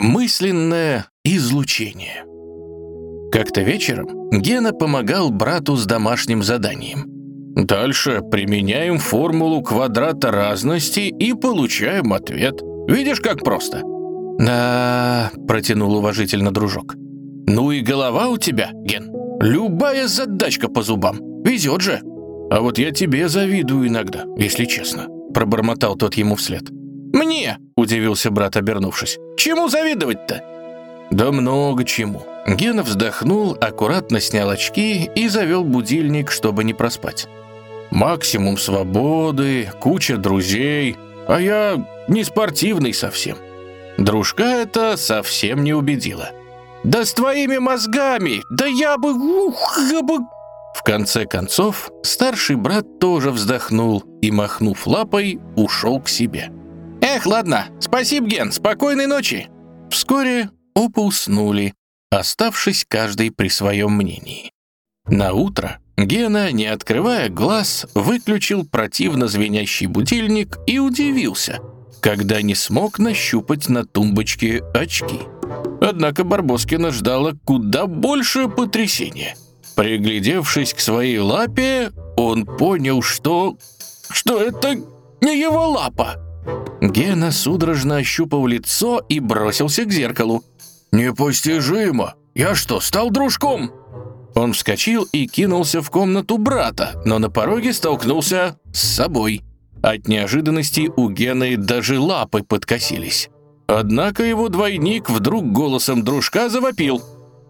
Мысленное излучение. Как-то вечером Гена помогал брату с домашним заданием. Дальше применяем формулу квадрата разности и получаем ответ. Видишь, как просто? «Да», — протянул уважительно дружок. «Ну и голова у тебя, Ген. Любая задачка по зубам. Везет же». «А вот я тебе завидую иногда, если честно», — пробормотал тот ему вслед. «Мне?» — удивился брат, обернувшись. «Чему завидовать-то?» «Да много чему». Гена вздохнул, аккуратно снял очки и завел будильник, чтобы не проспать. «Максимум свободы, куча друзей, а я не спортивный совсем». Дружка это совсем не убедило. «Да с твоими мозгами! Да я бы... Ух, я бы...» В конце концов, старший брат тоже вздохнул и, махнув лапой, ушел к себе. «Эх, ладно, спасибо, Ген, спокойной ночи!» Вскоре оба уснули, оставшись каждый при своем мнении. На утро Гена, не открывая глаз, выключил противно звенящий будильник и удивился, когда не смог нащупать на тумбочке очки. Однако Барбоскина ждала куда больше потрясения. Приглядевшись к своей лапе, он понял, что... что это не его лапа. Гена судорожно ощупал лицо и бросился к зеркалу. «Непостижимо! Я что, стал дружком?» Он вскочил и кинулся в комнату брата, но на пороге столкнулся с собой. От неожиданности у Гены даже лапы подкосились. Однако его двойник вдруг голосом дружка завопил.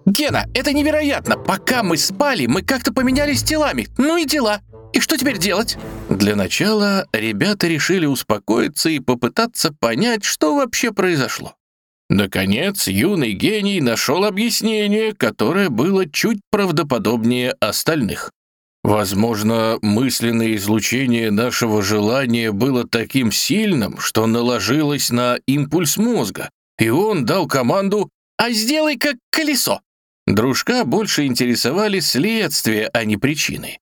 «Гена, это невероятно! Пока мы спали, мы как-то поменялись телами. Ну и дела. И что теперь делать?» Для начала ребята решили успокоиться и попытаться понять, что вообще произошло. Наконец, юный гений нашел объяснение, которое было чуть правдоподобнее остальных. Возможно, мысленное излучение нашего желания было таким сильным, что наложилось на импульс мозга, и он дал команду «А сделай как колесо». Дружка больше интересовали следствия, а не причины.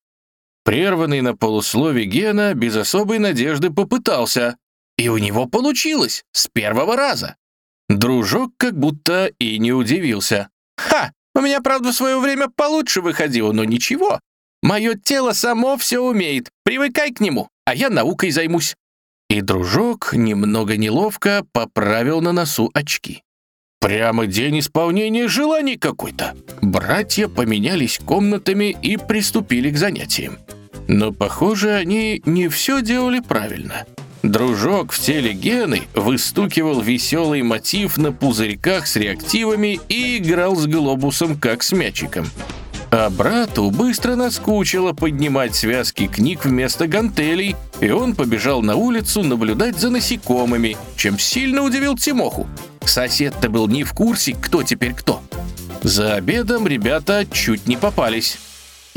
Прерванный на полуслове Гена без особой надежды попытался, и у него получилось с первого раза. Дружок как будто и не удивился. «Ха! У меня, правда, в свое время получше выходило, но ничего. Мое тело само все умеет. Привыкай к нему, а я наукой займусь». И дружок немного неловко поправил на носу очки. Прямо день исполнения желаний какой-то. Братья поменялись комнатами и приступили к занятиям. Но, похоже, они не все делали правильно. Дружок в теле Гены выстукивал веселый мотив на пузырьках с реактивами и играл с глобусом, как с мячиком. А брату быстро наскучило поднимать связки книг вместо гантелей, и он побежал на улицу наблюдать за насекомыми, чем сильно удивил Тимоху. Сосед-то был не в курсе, кто теперь кто. За обедом ребята чуть не попались.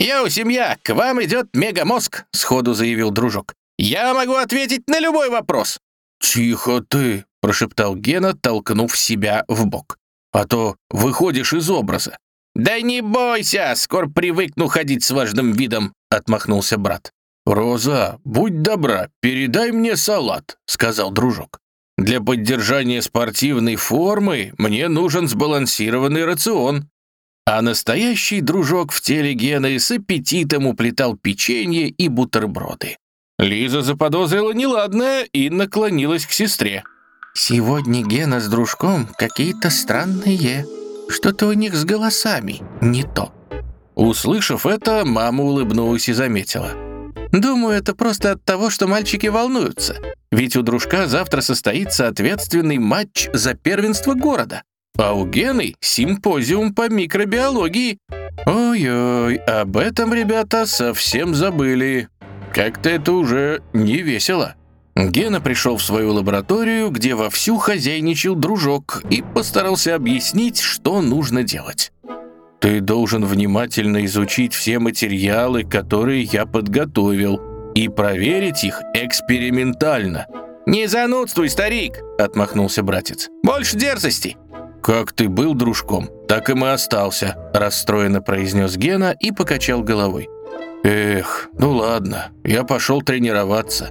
«Йоу, семья, к вам идет мегамозг», — сходу заявил дружок. «Я могу ответить на любой вопрос». «Тихо ты», — прошептал Гена, толкнув себя в бок. «А то выходишь из образа». «Да не бойся, скоро привыкну ходить с важным видом», — отмахнулся брат. «Роза, будь добра, передай мне салат», — сказал дружок. «Для поддержания спортивной формы мне нужен сбалансированный рацион. А настоящий дружок в теле Гены с аппетитом уплетал печенье и бутерброды. Лиза заподозрила неладное и наклонилась к сестре. «Сегодня Гена с дружком какие-то странные. Что-то у них с голосами не то». Услышав это, мама улыбнулась и заметила. «Думаю, это просто от того, что мальчики волнуются. Ведь у дружка завтра состоится ответственный матч за первенство города. А у Гены симпозиум по микробиологии. Ой-ой, об этом ребята совсем забыли. Как-то это уже не весело. Гена пришел в свою лабораторию, где вовсю хозяйничал дружок и постарался объяснить, что нужно делать. «Ты должен внимательно изучить все материалы, которые я подготовил, и проверить их экспериментально». «Не занудствуй, старик!» — отмахнулся братец. «Больше дерзости!» «Как ты был дружком, так и мы остался», — расстроенно произнес Гена и покачал головой. «Эх, ну ладно, я пошел тренироваться».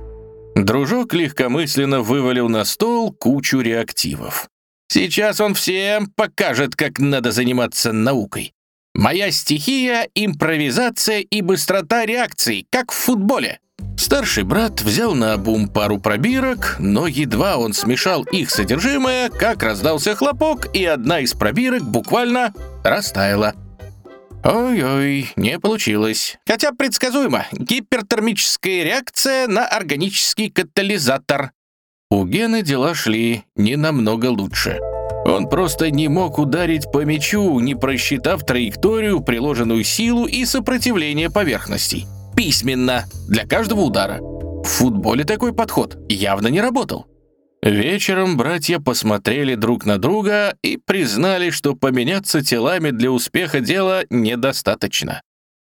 Дружок легкомысленно вывалил на стол кучу реактивов. Сейчас он всем покажет, как надо заниматься наукой. Моя стихия — импровизация и быстрота реакций, как в футболе. Старший брат взял на обум пару пробирок, но едва он смешал их содержимое, как раздался хлопок, и одна из пробирок буквально растаяла. Ой-ой, не получилось. Хотя предсказуемо. Гипертермическая реакция на органический катализатор. У Гены дела шли не намного лучше. Он просто не мог ударить по мячу, не просчитав траекторию, приложенную силу и сопротивление поверхностей. Письменно, для каждого удара. В футболе такой подход явно не работал. Вечером братья посмотрели друг на друга и признали, что поменяться телами для успеха дела недостаточно.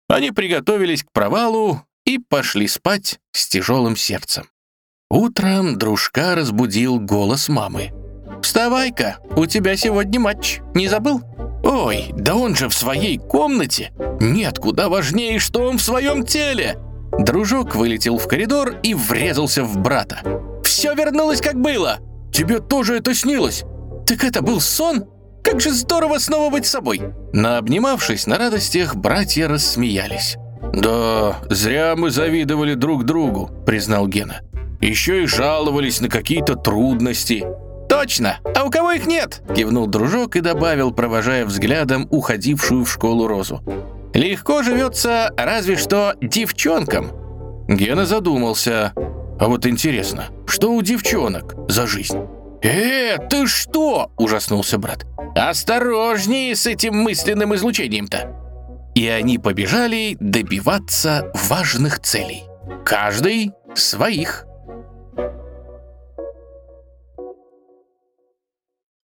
Они приготовились к провалу и пошли спать с тяжелым сердцем. Утром дружка разбудил голос мамы. «Вставай-ка, у тебя сегодня матч, не забыл?» «Ой, да он же в своей комнате! Нет, куда важнее, что он в своем теле!» Дружок вылетел в коридор и врезался в брата. «Все вернулось, как было!» «Тебе тоже это снилось?» «Так это был сон? Как же здорово снова быть собой!» Наобнимавшись на радостях, братья рассмеялись. «Да, зря мы завидовали друг другу», — признал Гена. «Еще и жаловались на какие-то трудности». «Точно! А у кого их нет?» — кивнул дружок и добавил, провожая взглядом уходившую в школу Розу. «Легко живется разве что девчонкам». Гена задумался. «А вот интересно, что у девчонок за жизнь?» «Э, ты что?» — ужаснулся брат. «Осторожнее с этим мысленным излучением-то!» И они побежали добиваться важных целей. Каждый своих.